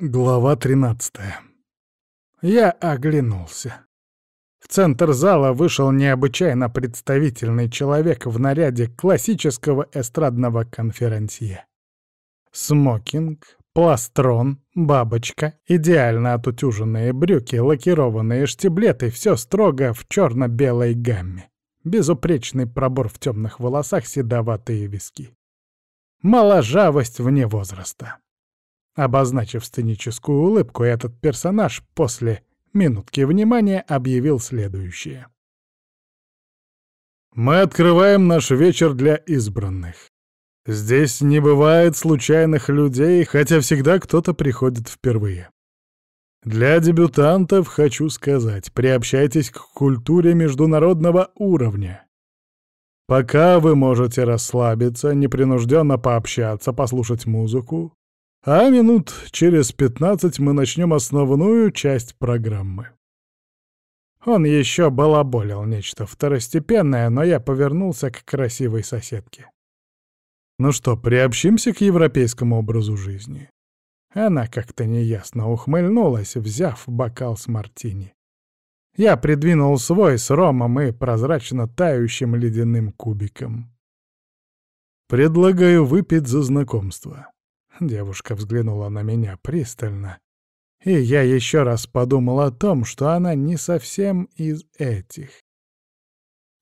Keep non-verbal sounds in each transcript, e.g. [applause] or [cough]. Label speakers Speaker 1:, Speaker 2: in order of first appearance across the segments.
Speaker 1: Глава 13 Я оглянулся. В центр зала вышел необычайно представительный человек в наряде классического эстрадного конферансье. Смокинг, пластрон, бабочка, идеально отутюженные брюки, лакированные штиблеты — все строго в черно-белой гамме. Безупречный пробор в темных волосах, седоватые виски. Моложавость вне возраста. Обозначив сценическую улыбку, этот персонаж после минутки внимания объявил следующее. «Мы открываем наш вечер для избранных. Здесь не бывает случайных людей, хотя всегда кто-то приходит впервые. Для дебютантов хочу сказать, приобщайтесь к культуре международного уровня. Пока вы можете расслабиться, непринужденно пообщаться, послушать музыку, а минут через пятнадцать мы начнем основную часть программы. Он еще балаболил нечто второстепенное, но я повернулся к красивой соседке. Ну что, приобщимся к европейскому образу жизни? Она как-то неясно ухмыльнулась, взяв бокал с мартини. Я придвинул свой с ромом и прозрачно тающим ледяным кубиком. Предлагаю выпить за знакомство. Девушка взглянула на меня пристально. И я еще раз подумал о том, что она не совсем из этих.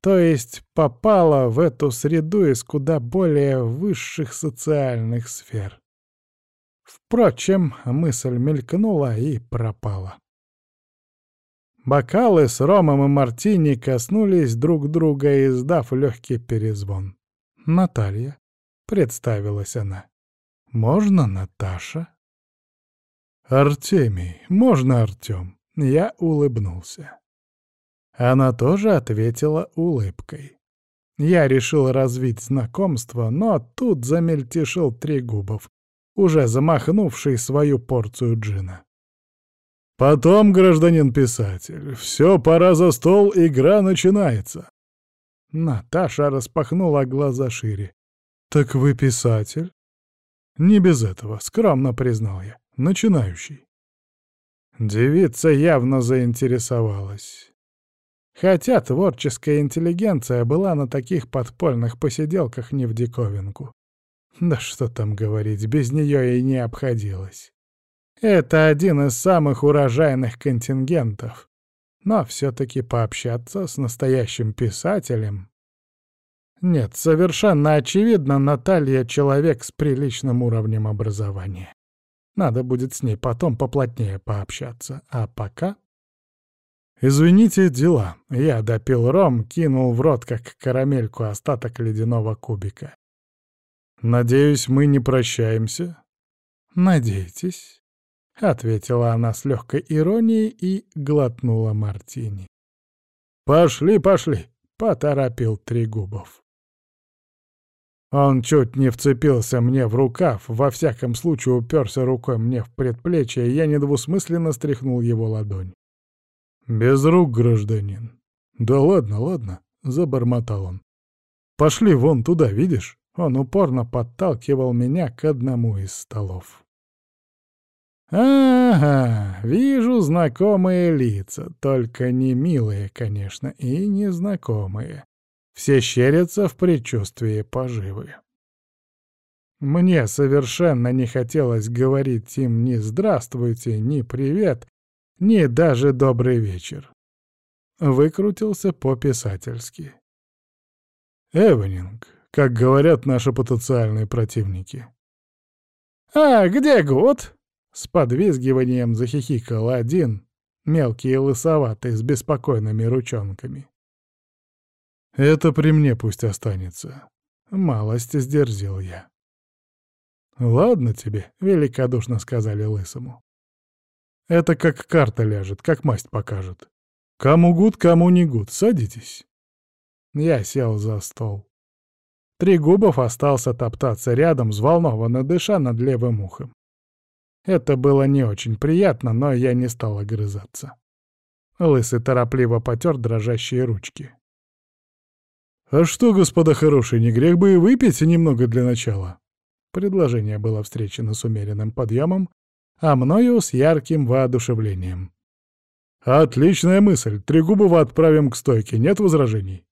Speaker 1: То есть попала в эту среду из куда более высших социальных сфер. Впрочем, мысль мелькнула и пропала. Бокалы с ромом и мартини коснулись друг друга, издав легкий перезвон. «Наталья», — представилась она. Можно Наташа? Артемий, можно Артем? Я улыбнулся. Она тоже ответила улыбкой. Я решил развить знакомство, но тут замельтешил Трегубов, уже замахнувший свою порцию джина. «Потом, гражданин писатель, все, пора за стол, игра начинается». Наташа распахнула глаза шире. «Так вы писатель?» Не без этого, скромно признал я. Начинающий. Девица явно заинтересовалась. Хотя творческая интеллигенция была на таких подпольных посиделках не в диковинку. Да что там говорить, без нее и не обходилось. Это один из самых урожайных контингентов. Но все-таки пообщаться с настоящим писателем нет, совершенно очевидно, Наталья — человек с приличным уровнем образования. Надо будет с ней потом поплотнее пообщаться. А пока... «Извините, дела». Я допил ром, кинул в рот, как карамельку, остаток ледяного кубика. «Надеюсь, мы не прощаемся?» «Надейтесь», — ответила она с легкой иронией и глотнула мартини. «Пошли, пошли», — поторопил Трегубов. Он чуть не вцепился мне в рукав, во всяком случае уперся рукой мне в предплечье, и я недвусмысленно стряхнул его ладонь. «Без рук, гражданин». «Да ладно, ладно», — забормотал он. «Пошли вон туда, видишь?» Он упорно подталкивал меня к одному из столов. «Ага, вижу знакомые лица, только не милые, конечно, и незнакомые. Все щерятся в предчувствии поживы. Мне совершенно не хотелось говорить им ни «здравствуйте», ни «привет», ни даже «добрый вечер». Выкрутился по-писательски. Эвенинг, как говорят наши потенциальные противники. «А где Гуд?» — с подвизгиванием захихикал один, мелкий и лысоватый, с беспокойными ручонками. Это при мне пусть останется. Малость сдерзил я. «Ладно тебе», — великодушно сказали Лысому. «Это как карта ляжет, как масть покажет. Кому гуд, кому не гуд, садитесь». Я сел за стол. Трегубов остался топтаться рядом, взволнованно дыша над левым ухом. Это было не очень приятно, но я не стал огрызаться. Лысый торопливо потер дрожащие ручки. «А что, господа хорошие, не грех бы и выпить немного для начала?» Предложение было встречено с умеренным подъемом, а мною с ярким воодушевлением. «Отличная мысль. Трегубова отправим к стойке. Нет возражений?»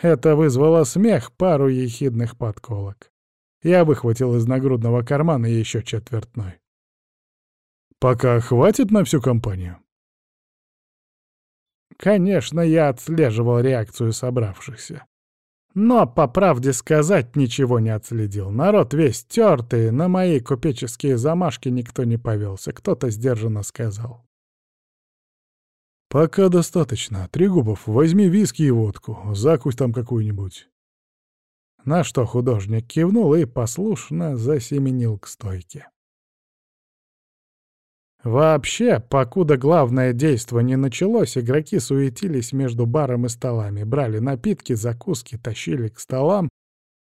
Speaker 1: Это вызвало смех, пару ехидных подколок. Я выхватил из нагрудного кармана еще четвертной. «Пока хватит на всю компанию?» Конечно, я отслеживал реакцию собравшихся. Но, по правде сказать, ничего не отследил. Народ весь тертый, на мои купеческие замашки никто не повелся, кто-то сдержанно сказал. «Пока достаточно. Трегубов, возьми виски и водку, закусь там какую-нибудь». На что художник кивнул и послушно засеменил к стойке. Вообще, покуда главное действо не началось, игроки суетились между баром и столами, брали напитки, закуски, тащили к столам,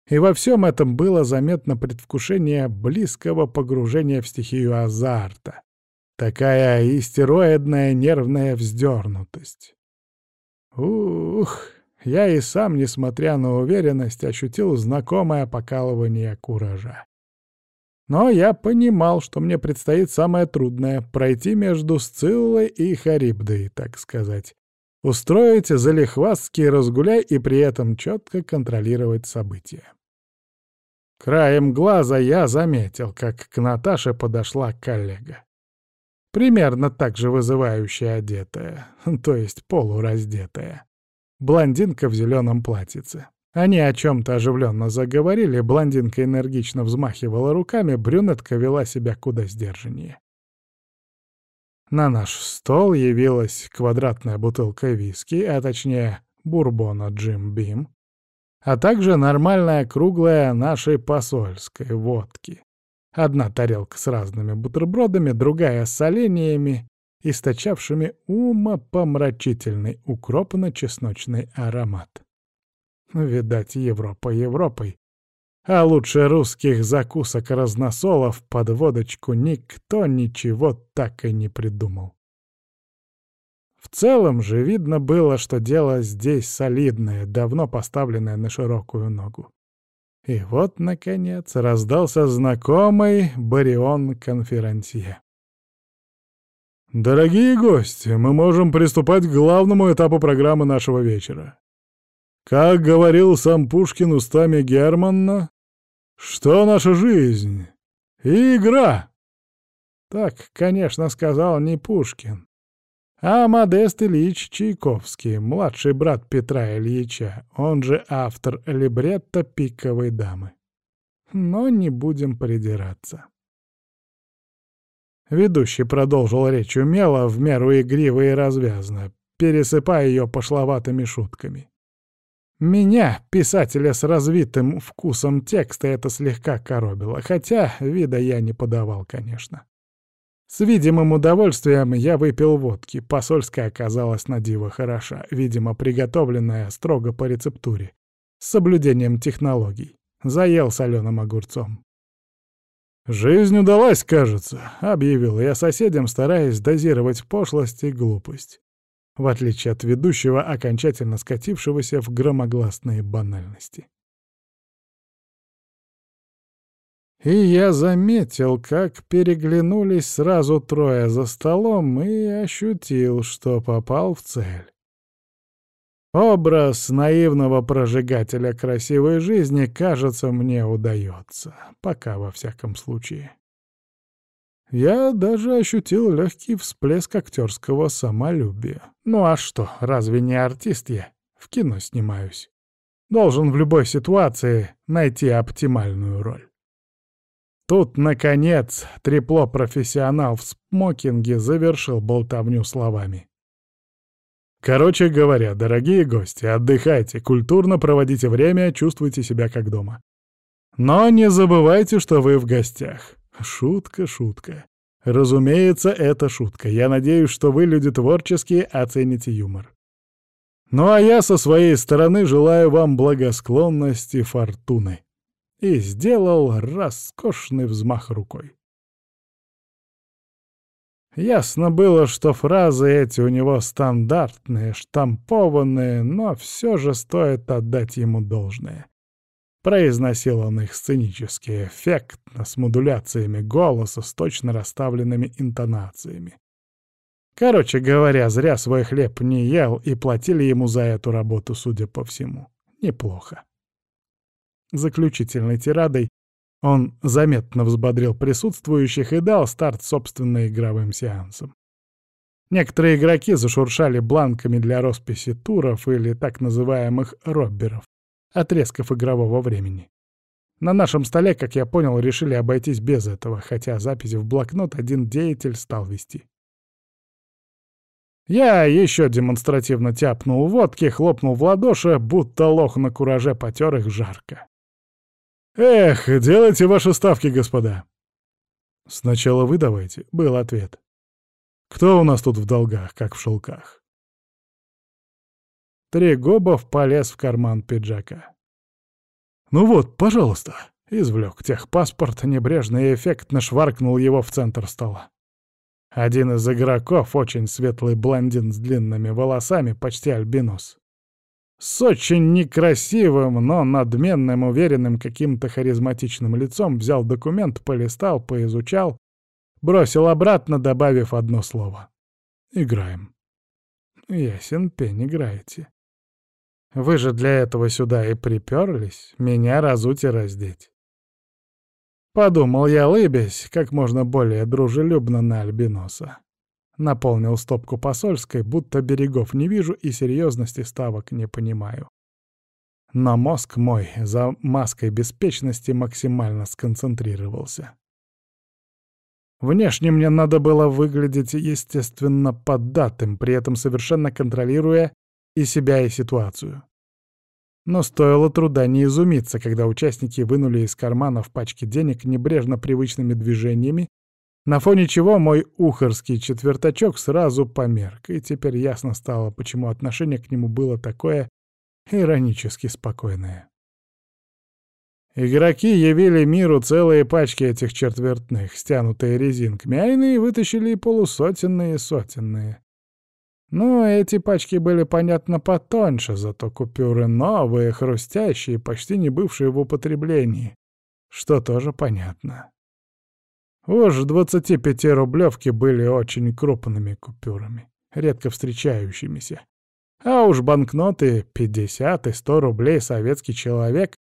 Speaker 1: и во всем этом было заметно предвкушение близкого погружения в стихию азарта. Такая истероидная нервная вздернутость. Ух, я и сам, несмотря на уверенность, ощутил знакомое покалывание куража. Но я понимал, что мне предстоит самое трудное — пройти между Сциллой и Харибдой, так сказать. Устроить залихвастский разгуляй и при этом четко контролировать события. Краем глаза я заметил, как к Наташе подошла коллега. Примерно так же вызывающе одетая, [laughs] то есть полураздетая. Блондинка в зеленом платьице. Они о чем-то оживленно заговорили, блондинка энергично взмахивала руками, брюнетка вела себя куда сдержаннее. На наш стол явилась квадратная бутылка виски, а точнее бурбона Джим Бим, а также нормальная круглая нашей посольской водки. Одна тарелка с разными бутербродами, другая с оленями, источавшими умопомрачительный укропно-чесночный аромат. Видать, Европа Европой. А лучше русских закусок разносолов под водочку никто ничего так и не придумал. В целом же видно было, что дело здесь солидное, давно поставленное на широкую ногу. И вот, наконец, раздался знакомый барион-конферансье. «Дорогие гости, мы можем приступать к главному этапу программы нашего вечера. Как говорил сам Пушкин устами Германна, что наша жизнь — игра. Так, конечно, сказал не Пушкин, а Модест Ильич Чайковский, младший брат Петра Ильича, он же автор либретто «Пиковой дамы». Но не будем придираться. Ведущий продолжил речь умело, в меру игриво и развязно, пересыпая ее пошловатыми шутками. Меня, писателя с развитым вкусом текста, это слегка коробило, хотя вида я не подавал, конечно. С видимым удовольствием я выпил водки, посольская оказалась на диво хороша, видимо, приготовленная строго по рецептуре, с соблюдением технологий. Заел соленым огурцом. «Жизнь удалась, кажется», — объявил я соседям, стараясь дозировать пошлость и глупость в отличие от ведущего, окончательно скатившегося в громогласные банальности. И я заметил, как переглянулись сразу трое за столом и ощутил, что попал в цель. Образ наивного прожигателя красивой жизни, кажется, мне удается, пока во всяком случае. Я даже ощутил легкий всплеск актерского самолюбия. Ну а что, разве не артист я? В кино снимаюсь. Должен в любой ситуации найти оптимальную роль. Тут, наконец, трепло-профессионал в смокинге завершил болтовню словами. Короче говоря, дорогие гости, отдыхайте, культурно проводите время, чувствуйте себя как дома. Но не забывайте, что вы в гостях. Шутка, шутка. Разумеется, это шутка. Я надеюсь, что вы, люди творческие, оцените юмор. Ну а я со своей стороны желаю вам благосклонности фортуны. И сделал роскошный взмах рукой. Ясно было, что фразы эти у него стандартные, штампованные, но все же стоит отдать ему должное. Произносил он их сценически, эффектно, с модуляциями голоса, с точно расставленными интонациями. Короче говоря, зря свой хлеб не ел, и платили ему за эту работу, судя по всему. Неплохо. Заключительной тирадой он заметно взбодрил присутствующих и дал старт собственным игровым сеансам. Некоторые игроки зашуршали бланками для росписи туров или так называемых робберов, отрезков игрового времени. На нашем столе, как я понял, решили обойтись без этого, хотя записи в блокнот один деятель стал вести. Я еще демонстративно тяпнул водки, хлопнул в ладоши, будто лох на кураже потер их жарко. «Эх, делайте ваши ставки, господа!» «Сначала вы давайте», — был ответ. «Кто у нас тут в долгах, как в шелках?» Трегобов полез в карман пиджака. «Ну вот, пожалуйста», — извлек техпаспорт, небрежно и эффектно шваркнул его в центр стола. Один из игроков, очень светлый блондин с длинными волосами, почти альбинос. С очень некрасивым, но надменным, уверенным, каким-то харизматичным лицом взял документ, полистал, поизучал, бросил обратно, добавив одно слово. «Играем». «Ясен пень, играете». Вы же для этого сюда и приперлись, меня разуть и раздеть. Подумал я, лыбясь, как можно более дружелюбно на Альбиноса. Наполнил стопку посольской, будто берегов не вижу и серьезности ставок не понимаю. Но мозг мой за маской беспечности максимально сконцентрировался. Внешне мне надо было выглядеть, естественно, поддатым, при этом совершенно контролируя и себя, и ситуацию. Но стоило труда не изумиться, когда участники вынули из карманов пачки денег небрежно привычными движениями, на фоне чего мой ухарский четвертачок сразу померк, и теперь ясно стало, почему отношение к нему было такое иронически спокойное. Игроки явили миру целые пачки этих четвертных, стянутые резинками, а иные вытащили и полусотенные и сотенные. Ну, эти пачки были, понятно, потоньше, зато купюры новые, хрустящие, почти не бывшие в употреблении, что тоже понятно. Уж 25-рублевки были очень крупными купюрами, редко встречающимися. А уж банкноты 50 и 100 рублей советский человек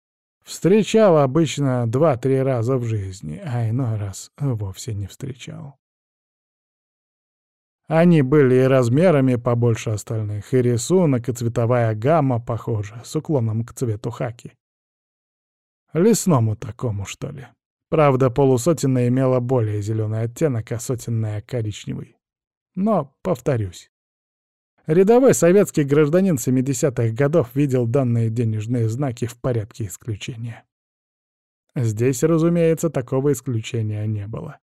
Speaker 1: встречал обычно 2-3 раза в жизни, а иной раз вовсе не встречал. Они были и размерами побольше остальных, и рисунок, и цветовая гамма похожа, с уклоном к цвету хаки. Лесному такому, что ли. Правда, полусотенная имела более зеленый оттенок, а сотенная — коричневый. Но, повторюсь, рядовой советский гражданин 70-х годов видел данные денежные знаки в порядке исключения. Здесь, разумеется, такого исключения не было.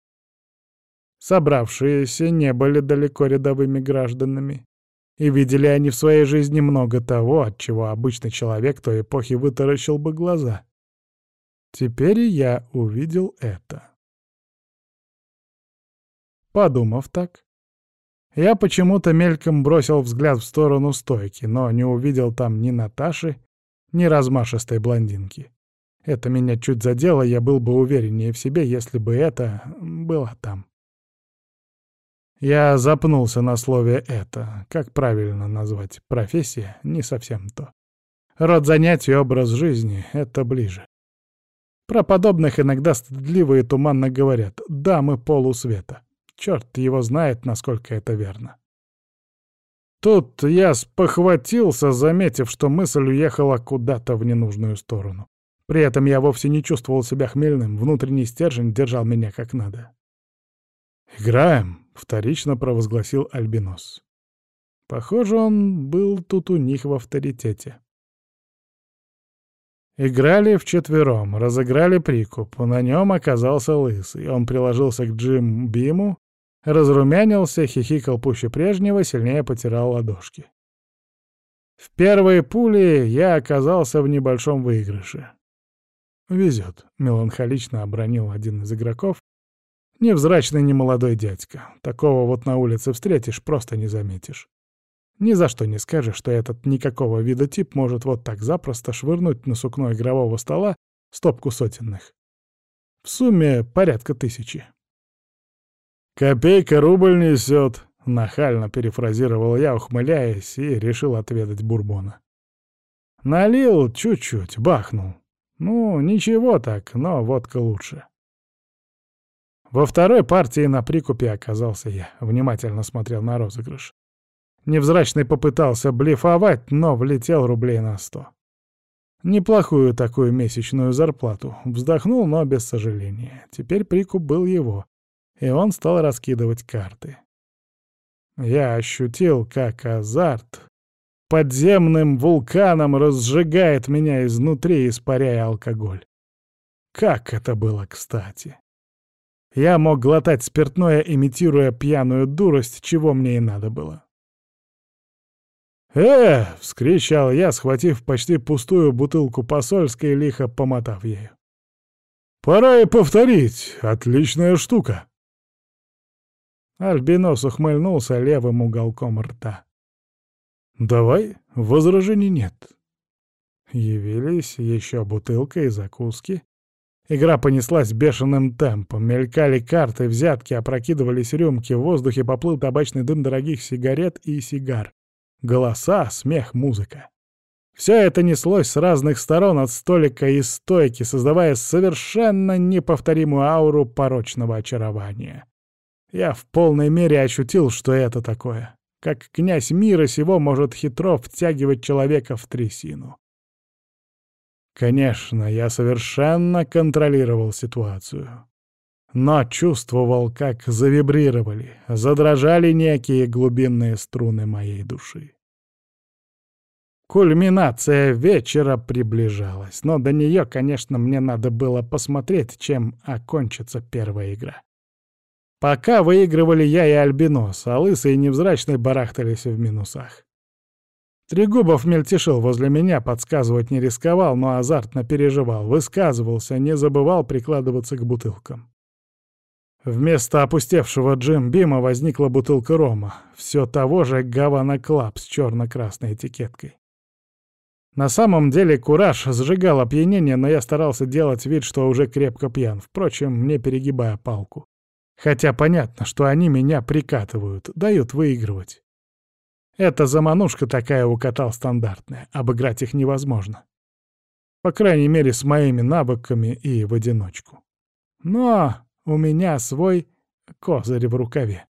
Speaker 1: Собравшиеся не были далеко рядовыми гражданами. И видели они в своей жизни много того, от чего обычный человек той эпохи вытаращил бы глаза. Теперь и я увидел это. Подумав так, я почему-то мельком бросил взгляд в сторону стойки, но не увидел там ни Наташи, ни размашистой блондинки. Это меня чуть задело, я был бы увереннее в себе, если бы это было там. Я запнулся на слове «это». Как правильно назвать? Профессия? Не совсем то. Род занятий, образ жизни — это ближе. Про подобных иногда стыдливо и туманно говорят «да, мы полусвета». Черт его знает, насколько это верно. Тут я спохватился, заметив, что мысль уехала куда-то в ненужную сторону. При этом я вовсе не чувствовал себя хмельным, внутренний стержень держал меня как надо. «Играем», — вторично провозгласил Альбинос. Похоже, он был тут у них в авторитете. Играли вчетвером, разыграли прикуп. На нем оказался лысый. Он приложился к Джим Биму, разрумянился, хихикал пуще прежнего, сильнее потирал ладошки. В первой пуле я оказался в небольшом выигрыше. «Везет», — меланхолично обронил один из игроков, Невзрачный немолодой дядька. Такого вот на улице встретишь, просто не заметишь. Ни за что не скажешь, что этот никакого вида тип может вот так запросто швырнуть на сукно игрового стола стопку сотенных. В сумме порядка тысячи. «Копейка рубль несет», — нахально перефразировал я, ухмыляясь, и решил отведать бурбона. Налил чуть-чуть, бахнул. Ну, ничего так, но водка лучше. Во второй партии на прикупе оказался я, внимательно смотрел на розыгрыш. Невзрачный попытался блефовать, но влетел рублей на сто. Неплохую такую месячную зарплату. Вздохнул, но без сожаления. Теперь прикуп был его, и он стал раскидывать карты. Я ощутил, как азарт подземным вулканом разжигает меня изнутри, испаряя алкоголь. Как это было кстати. Я мог глотать спиртное, имитируя пьяную дурость, чего мне и надо было. «Э!» — вскричал я, схватив почти пустую бутылку посольской, лихо помотав ею. «Пора и повторить. Отличная штука!» Альбинос ухмыльнулся левым уголком рта. «Давай, возражений нет». Явились еще бутылка и закуски. Игра понеслась бешеным темпом, мелькали карты, взятки, опрокидывались рюмки, в воздухе поплыл табачный дым дорогих сигарет и сигар. Голоса, смех, музыка. Все это неслось с разных сторон от столика и стойки, создавая совершенно неповторимую ауру порочного очарования. Я в полной мере ощутил, что это такое как князь мира сего может хитро втягивать человека в трясину. Конечно, я совершенно контролировал ситуацию. Но чувствовал, как завибрировали, задрожали некие глубинные струны моей души. Кульминация вечера приближалась, но до нее, конечно, мне надо было посмотреть, чем окончится первая игра. Пока выигрывали я и Альбинос, а Лысый и Невзрачный барахтались в минусах. Трегубов мельтешил возле меня, подсказывать не рисковал, но азартно переживал, высказывался, не забывал прикладываться к бутылкам. Вместо опустевшего Джим Бима возникла бутылка рома, все того же Гавана Клаб с черно-красной этикеткой. На самом деле кураж сжигал опьянение, но я старался делать вид, что уже крепко пьян, впрочем, не перегибая палку. Хотя понятно, что они меня прикатывают, дают выигрывать. Эта заманушка такая у катал стандартная, обыграть их невозможно. По крайней мере, с моими навыками и в одиночку. Но у меня свой козырь в рукаве.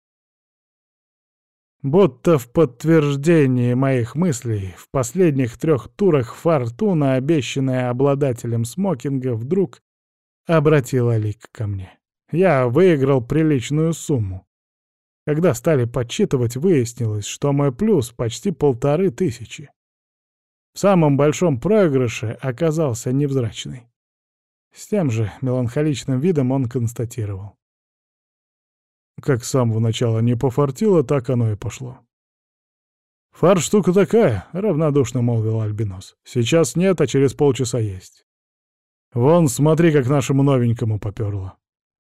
Speaker 1: Будто в подтверждении моих мыслей, в последних трех турах фортуна, обещанная обладателем смокинга, вдруг обратила лик ко мне. Я выиграл приличную сумму. Когда стали подсчитывать, выяснилось, что мой плюс почти полторы тысячи. В самом большом проигрыше оказался невзрачный. С тем же меланхоличным видом он констатировал. Как с самого начала не пофартило, так оно и пошло. «Фар штука такая», — равнодушно молвил Альбинос. «Сейчас нет, а через полчаса есть. Вон, смотри, как нашему новенькому попёрло.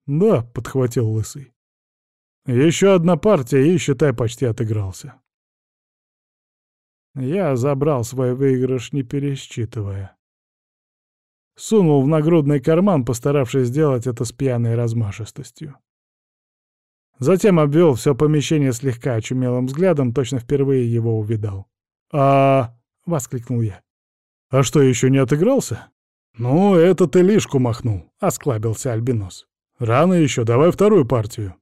Speaker 1: «Да», — подхватил Лысый. «Еще одна партия, и, считай, почти отыгрался». Я забрал свой выигрыш, не пересчитывая. Сунул в нагрудный карман, постаравшись сделать это с пьяной размашистостью. Затем обвел все помещение слегка очумелым взглядом, точно впервые его увидал. «А...» — воскликнул я. «А что, еще не отыгрался?» «Ну, это ты лишку махнул», — осклабился Альбинос. Рано еще, давай вторую партию.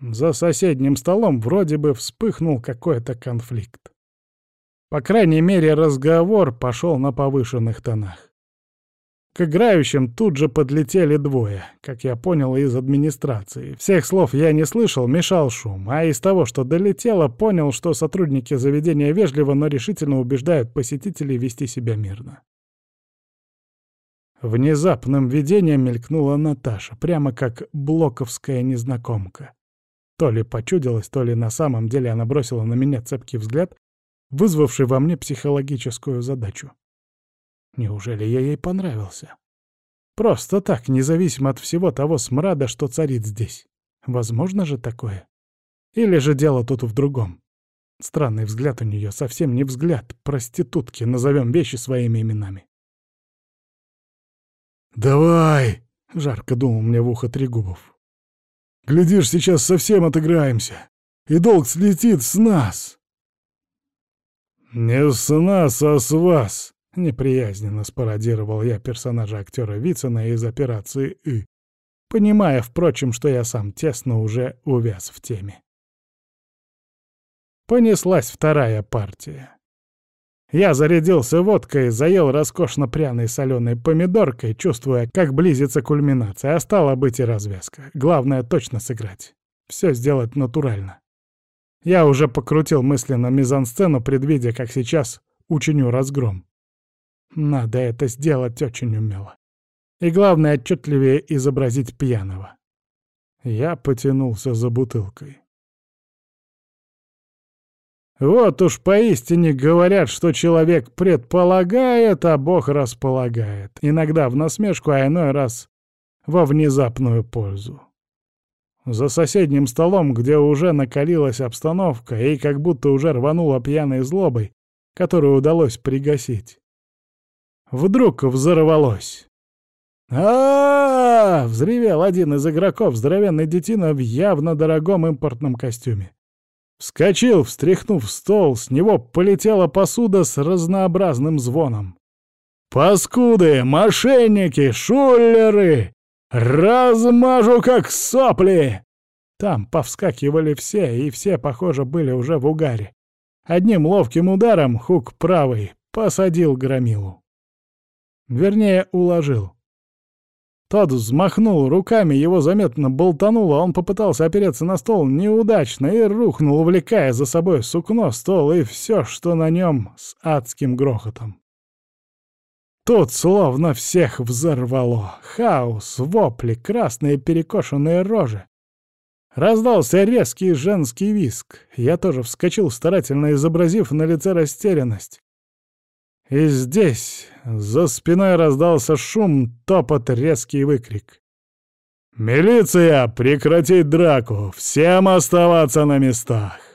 Speaker 1: За соседним столом вроде бы вспыхнул какой-то конфликт. По крайней мере, разговор пошел на повышенных тонах. К играющим тут же подлетели двое, как я понял из администрации. Всех слов я не слышал, мешал шум, а из того, что долетело, понял, что сотрудники заведения вежливо, но решительно убеждают посетителей вести себя мирно. Внезапным видением мелькнула Наташа, прямо как блоковская незнакомка. То ли почудилась, то ли на самом деле она бросила на меня цепкий взгляд, вызвавший во мне психологическую задачу. Неужели я ей понравился? Просто так, независимо от всего того смрада, что царит здесь. Возможно же такое? Или же дело тут в другом? Странный взгляд у нее, совсем не взгляд проститутки, назовем вещи своими именами. «Давай!» — жарко думал мне в ухо Трегубов. «Глядишь, сейчас совсем отыграемся, и долг слетит с нас!» «Не с нас, а с вас!» — неприязненно спародировал я персонажа актера Вицина из операции «И», понимая, впрочем, что я сам тесно уже увяз в теме. Понеслась вторая партия. Я зарядился водкой, заел роскошно пряной соленой помидоркой, чувствуя, как близится кульминация, а стала быть и развязка. Главное — точно сыграть. Все сделать натурально. Я уже покрутил мысленно мизансцену, предвидя, как сейчас учиню разгром. Надо это сделать очень умело. И главное, отчетливее изобразить пьяного. Я потянулся за бутылкой. Вот уж поистине говорят, что человек предполагает, а Бог располагает. Иногда в насмешку, а иной раз во внезапную пользу. За соседним столом, где уже накалилась обстановка и как будто уже рванула пьяной злобой, которую удалось пригасить. Вдруг взорвалось. а, -а, -а, -а взревел один из игроков, здоровенный детина в явно дорогом импортном костюме. Вскочил, встряхнув стол, с него полетела посуда с разнообразным звоном. «Паскуды! Мошенники! Шулеры! Размажу, как сопли!» Там повскакивали все, и все, похоже, были уже в угаре. Одним ловким ударом хук правый посадил громилу. Вернее, уложил. Тот взмахнул руками, его заметно болтануло, он попытался опереться на стол неудачно и рухнул, увлекая за собой сукно, стол и все, что на нем с адским грохотом. Тут словно всех взорвало. Хаос, вопли, красные перекошенные рожи. Раздался резкий женский виск. Я тоже вскочил, старательно изобразив на лице растерянность. И здесь за спиной раздался шум, топот, резкий выкрик. «Милиция! Прекратить драку! Всем оставаться на местах!»